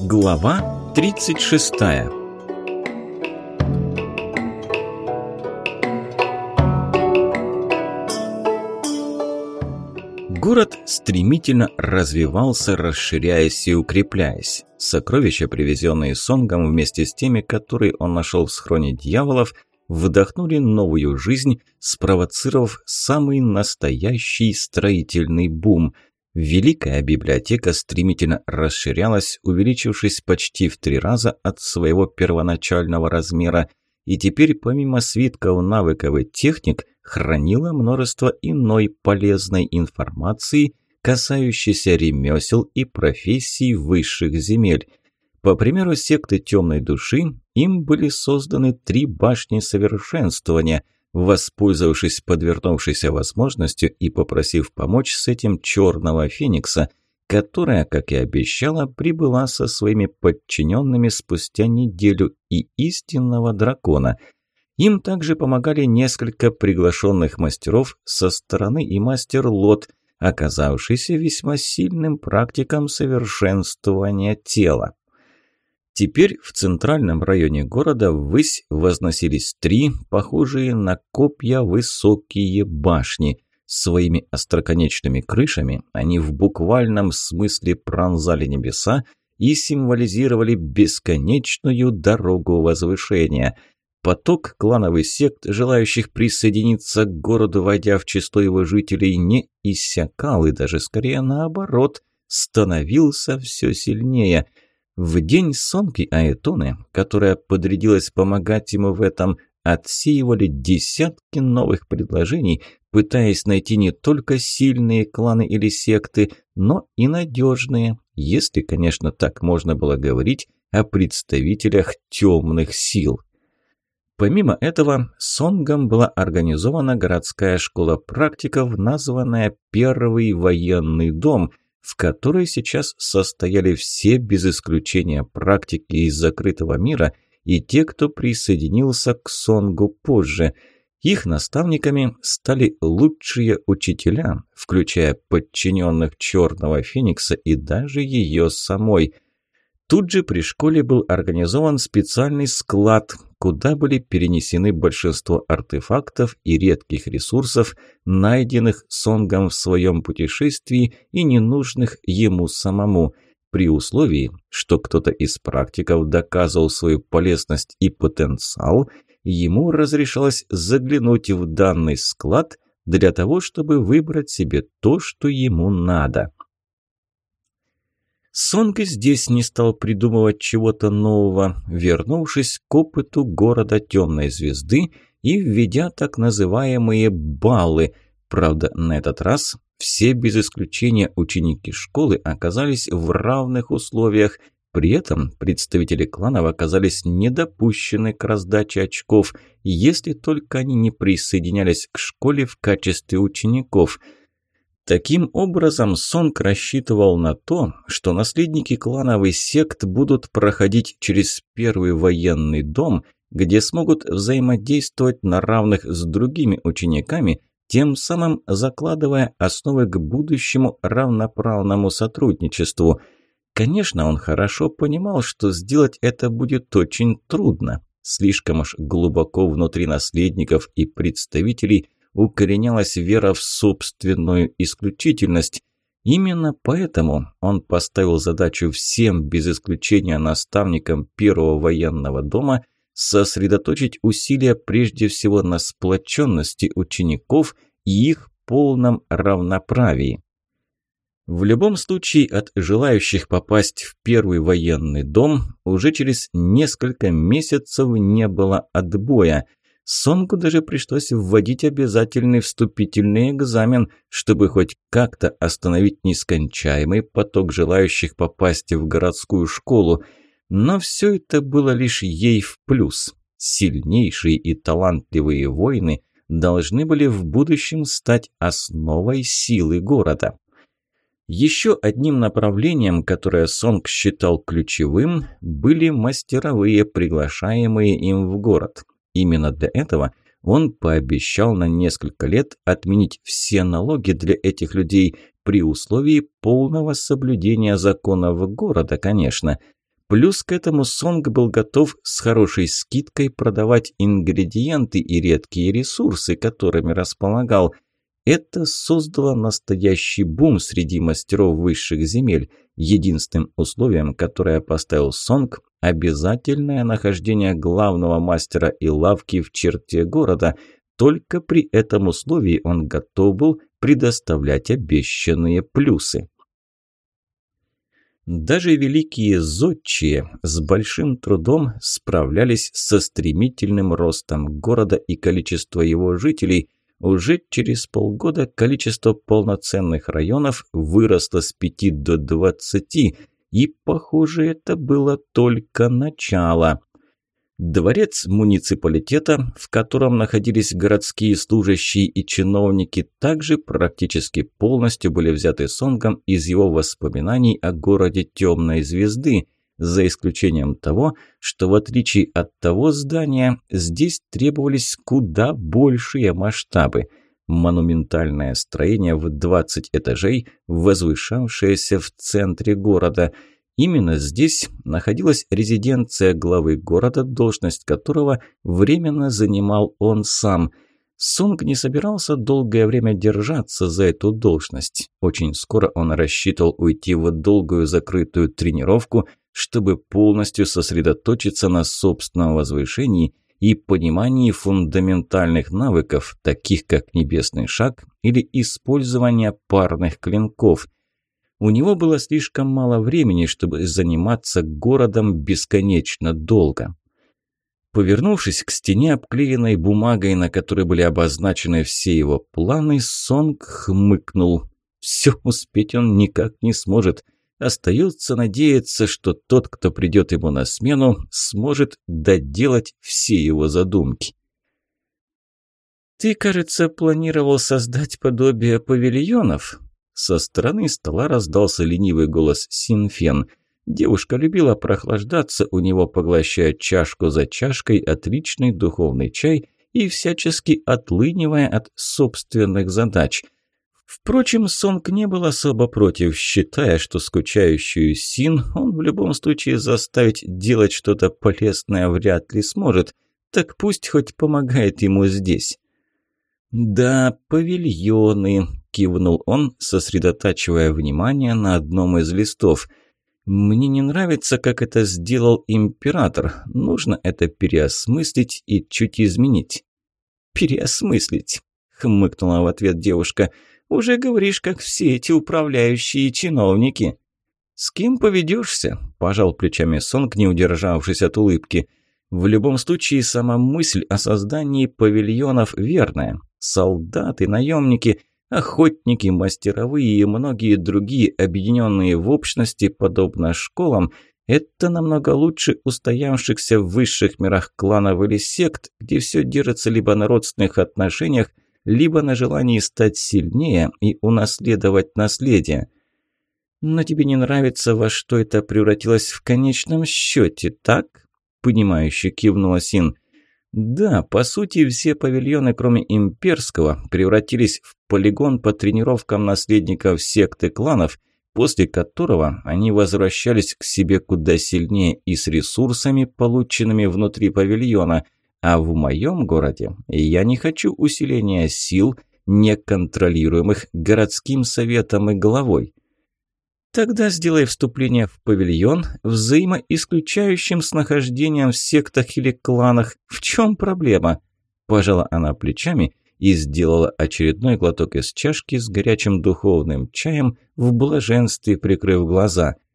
Глава 36 Город стремительно развивался, расширяясь и укрепляясь. Сокровища, привезенные Сонгом вместе с теми, которые он нашел в схроне дьяволов, вдохнули новую жизнь, спровоцировав самый настоящий строительный бум – Великая библиотека стремительно расширялась, увеличившись почти в три раза от своего первоначального размера, и теперь помимо свитков навыков и техник хранила множество иной полезной информации, касающейся ремесел и профессий высших земель. По примеру секты темной души, им были созданы три башни совершенствования – воспользовавшись подвернувшейся возможностью и попросив помочь с этим черного феникса, которая, как и обещала, прибыла со своими подчиненными спустя неделю и истинного дракона. Им также помогали несколько приглашенных мастеров со стороны и мастер Лот, оказавшийся весьма сильным практиком совершенствования тела. Теперь в центральном районе города ввысь возносились три, похожие на копья высокие башни. Своими остроконечными крышами они в буквальном смысле пронзали небеса и символизировали бесконечную дорогу возвышения. Поток клановых сект, желающих присоединиться к городу, войдя в число его жителей, не иссякал и даже скорее наоборот, становился все сильнее – в день самки Аэтоны, которая подрядилась помогать ему в этом, отсеивали десятки новых предложений, пытаясь найти не только сильные кланы или секты, но и надежные, если, конечно, так можно было говорить о представителях темных сил. Помимо этого, Сонгом была организована городская школа практиков, названная «Первый военный дом», в которой сейчас состояли все без исключения практики из закрытого мира и те, кто присоединился к Сонгу позже. Их наставниками стали лучшие учителя, включая подчиненных Черного Феникса и даже ее самой. Тут же при школе был организован специальный склад – куда были перенесены большинство артефактов и редких ресурсов, найденных Сонгом в своем путешествии и ненужных ему самому, при условии, что кто-то из практиков доказывал свою полезность и потенциал, ему разрешалось заглянуть в данный склад для того, чтобы выбрать себе то, что ему надо. Сонг здесь не стал придумывать чего-то нового, вернувшись к опыту города Темной Звезды и введя так называемые «баллы». Правда, на этот раз все без исключения ученики школы оказались в равных условиях. При этом представители кланов оказались недопущены к раздаче очков, если только они не присоединялись к школе в качестве учеников – Таким образом, Сонг рассчитывал на то, что наследники клановой сект будут проходить через первый военный дом, где смогут взаимодействовать на равных с другими учениками, тем самым закладывая основы к будущему равноправному сотрудничеству. Конечно, он хорошо понимал, что сделать это будет очень трудно. Слишком уж глубоко внутри наследников и представителей – Укоренялась вера в собственную исключительность. Именно поэтому он поставил задачу всем, без исключения наставникам Первого военного дома, сосредоточить усилия прежде всего на сплоченности учеников и их полном равноправии. В любом случае от желающих попасть в первый военный дом уже через несколько месяцев не было отбоя. Сонку даже пришлось вводить обязательный вступительный экзамен, чтобы хоть как-то остановить нескончаемый поток желающих попасть в городскую школу. Но все это было лишь ей в плюс. Сильнейшие и талантливые воины должны были в будущем стать основой силы города. Еще одним направлением, которое Сонг считал ключевым, были мастеровые, приглашаемые им в город – именно для этого он пообещал на несколько лет отменить все налоги для этих людей при условии полного соблюдения законов города, конечно. Плюс к этому Сонг был готов с хорошей скидкой продавать ингредиенты и редкие ресурсы, которыми располагал. Это создало настоящий бум среди мастеров высших земель. Единственным условием, которое поставил Сонг, Обязательное нахождение главного мастера и лавки в черте города. Только при этом условии он готов был предоставлять обещанные плюсы. Даже великие зодчие с большим трудом справлялись со стремительным ростом города и количества его жителей. Уже через полгода количество полноценных районов выросло с 5 до 20, и, похоже, это было только начало. Дворец муниципалитета, в котором находились городские служащие и чиновники, также практически полностью были взяты Сонгом из его воспоминаний о городе Темной Звезды, за исключением того, что в отличие от того здания, здесь требовались куда большие масштабы – монументальное строение в 20 этажей, возвышавшееся в центре города. Именно здесь находилась резиденция главы города, должность которого временно занимал он сам. Сунг не собирался долгое время держаться за эту должность. Очень скоро он рассчитывал уйти в долгую закрытую тренировку, чтобы полностью сосредоточиться на собственном возвышении – и понимании фундаментальных навыков, таких как небесный шаг или использование парных клинков. У него было слишком мало времени, чтобы заниматься городом бесконечно долго. Повернувшись к стене, обклеенной бумагой, на которой были обозначены все его планы, Сонг хмыкнул. «Все успеть он никак не сможет». Остается надеяться, что тот, кто придет ему на смену, сможет доделать все его задумки. «Ты, кажется, планировал создать подобие павильонов?» Со стороны стола раздался ленивый голос Синфен. Девушка любила прохлаждаться у него, поглощая чашку за чашкой отличный духовный чай и всячески отлынивая от собственных задач – Впрочем, Сонг не был особо против, считая, что скучающую Син он в любом случае заставить делать что-то полезное вряд ли сможет, так пусть хоть помогает ему здесь. «Да, павильоны», – кивнул он, сосредотачивая внимание на одном из листов. «Мне не нравится, как это сделал император. Нужно это переосмыслить и чуть изменить». «Переосмыслить», – хмыкнула в ответ девушка – уже говоришь, как все эти управляющие чиновники». «С кем поведешься?» – пожал плечами Сонг, не удержавшись от улыбки. «В любом случае, сама мысль о создании павильонов верная. Солдаты, наемники, охотники, мастеровые и многие другие, объединенные в общности, подобно школам, это намного лучше устоявшихся в высших мирах кланов или сект, где все держится либо на родственных отношениях, либо на желании стать сильнее и унаследовать наследие. Но тебе не нравится, во что это превратилось в конечном счете, так? Понимающе кивнула Син. Да, по сути, все павильоны, кроме имперского, превратились в полигон по тренировкам наследников секты кланов, после которого они возвращались к себе куда сильнее и с ресурсами, полученными внутри павильона – а в моем городе я не хочу усиления сил, неконтролируемых городским советом и главой. Тогда сделай вступление в павильон взаимоисключающим с нахождением в сектах или кланах. В чем проблема? Пожала она плечами и сделала очередной глоток из чашки с горячим духовным чаем в блаженстве, прикрыв глаза –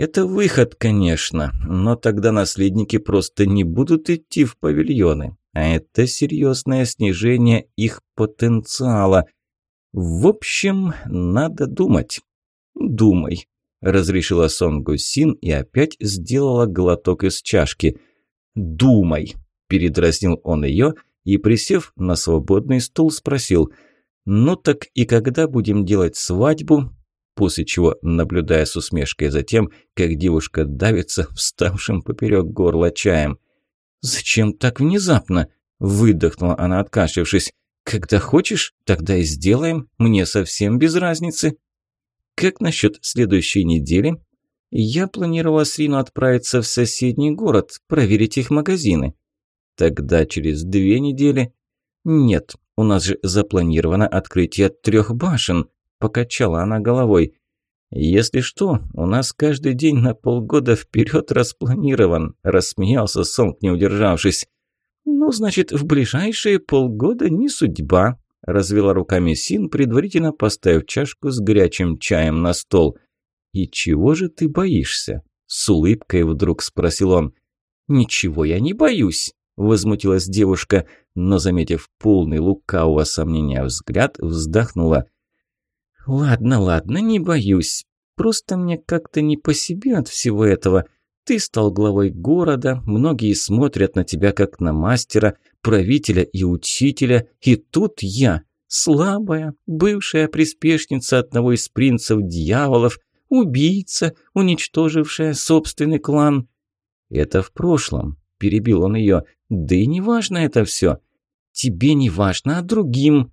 это выход, конечно, но тогда наследники просто не будут идти в павильоны. А это серьезное снижение их потенциала. В общем, надо думать. Думай, разрешила Сон Гусин и опять сделала глоток из чашки. Думай, передразнил он ее и, присев на свободный стул, спросил. «Ну так и когда будем делать свадьбу?» после чего, наблюдая с усмешкой за тем, как девушка давится вставшим поперек горла чаем. «Зачем так внезапно?» – выдохнула она, откашлившись. «Когда хочешь, тогда и сделаем, мне совсем без разницы». «Как насчет следующей недели?» «Я планировала с Рино отправиться в соседний город, проверить их магазины». «Тогда через две недели?» «Нет, у нас же запланировано открытие трех башен», покачала она головой. «Если что, у нас каждый день на полгода вперед распланирован», – рассмеялся Сонг, не удержавшись. «Ну, значит, в ближайшие полгода не судьба», – развела руками Син, предварительно поставив чашку с горячим чаем на стол. «И чего же ты боишься?» – с улыбкой вдруг спросил он. «Ничего я не боюсь», – возмутилась девушка, но, заметив полный лукавого сомнения взгляд, вздохнула – «Ладно, ладно, не боюсь. Просто мне как-то не по себе от всего этого. Ты стал главой города, многие смотрят на тебя как на мастера, правителя и учителя, и тут я, слабая, бывшая приспешница одного из принцев-дьяволов, убийца, уничтожившая собственный клан». «Это в прошлом», – перебил он ее, – «да и не важно это все». «Тебе не важно, а другим»,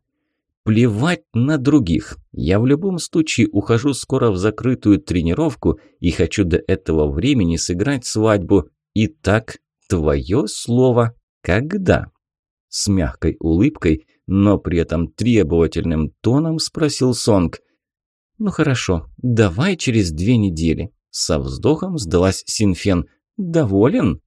Плевать на других. Я в любом случае ухожу скоро в закрытую тренировку и хочу до этого времени сыграть свадьбу. Итак, твое слово. Когда?» С мягкой улыбкой, но при этом требовательным тоном спросил Сонг. «Ну хорошо, давай через две недели». Со вздохом сдалась Синфен. «Доволен?»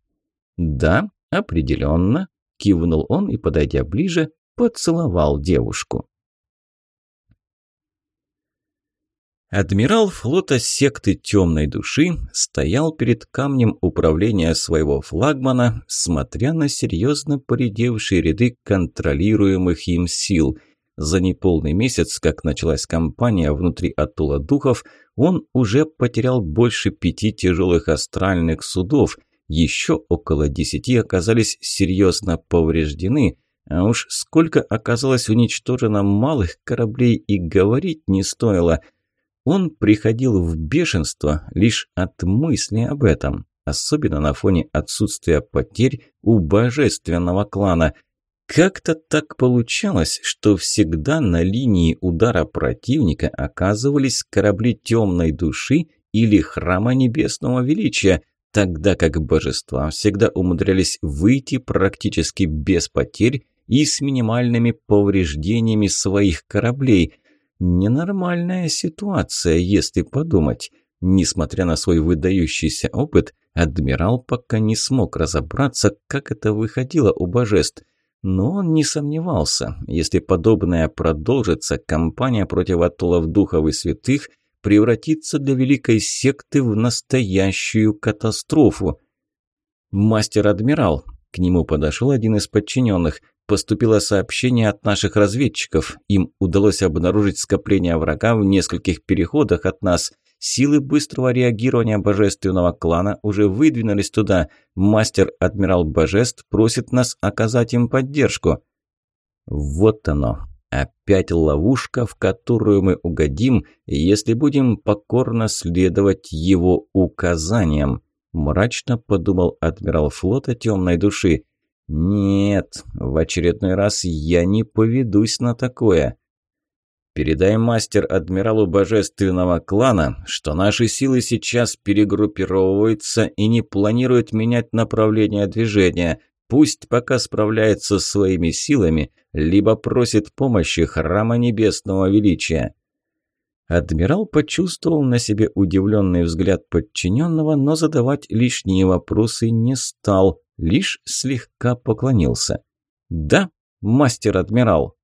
«Да, определенно», кивнул он и, подойдя ближе, поцеловал девушку. Адмирал флота секты темной души стоял перед камнем управления своего флагмана, смотря на серьезно поредевшие ряды контролируемых им сил. За неполный месяц, как началась кампания внутри Атула Духов, он уже потерял больше пяти тяжелых астральных судов, еще около десяти оказались серьезно повреждены – а уж сколько оказалось уничтожено малых кораблей и говорить не стоило. Он приходил в бешенство лишь от мысли об этом, особенно на фоне отсутствия потерь у божественного клана. Как-то так получалось, что всегда на линии удара противника оказывались корабли темной души или храма небесного величия, тогда как божества всегда умудрялись выйти практически без потерь и с минимальными повреждениями своих кораблей – Ненормальная ситуация, если подумать. Несмотря на свой выдающийся опыт, адмирал пока не смог разобраться, как это выходило у божеств. Но он не сомневался, если подобное продолжится, кампания против атолов духов и святых превратится для великой секты в настоящую катастрофу. «Мастер-адмирал», – к нему подошел один из подчиненных, поступило сообщение от наших разведчиков. Им удалось обнаружить скопление врага в нескольких переходах от нас. Силы быстрого реагирования Божественного клана уже выдвинулись туда. Мастер-адмирал Божеств просит нас оказать им поддержку. Вот оно. Опять ловушка, в которую мы угодим, если будем покорно следовать его указаниям. Мрачно подумал адмирал флота темной души. «Нет, в очередной раз я не поведусь на такое. Передай мастер-адмиралу божественного клана, что наши силы сейчас перегруппировываются и не планируют менять направление движения. Пусть пока справляется своими силами, либо просит помощи Храма Небесного Величия». Адмирал почувствовал на себе удивленный взгляд подчиненного, но задавать лишние вопросы не стал, лишь слегка поклонился. «Да, мастер-адмирал»,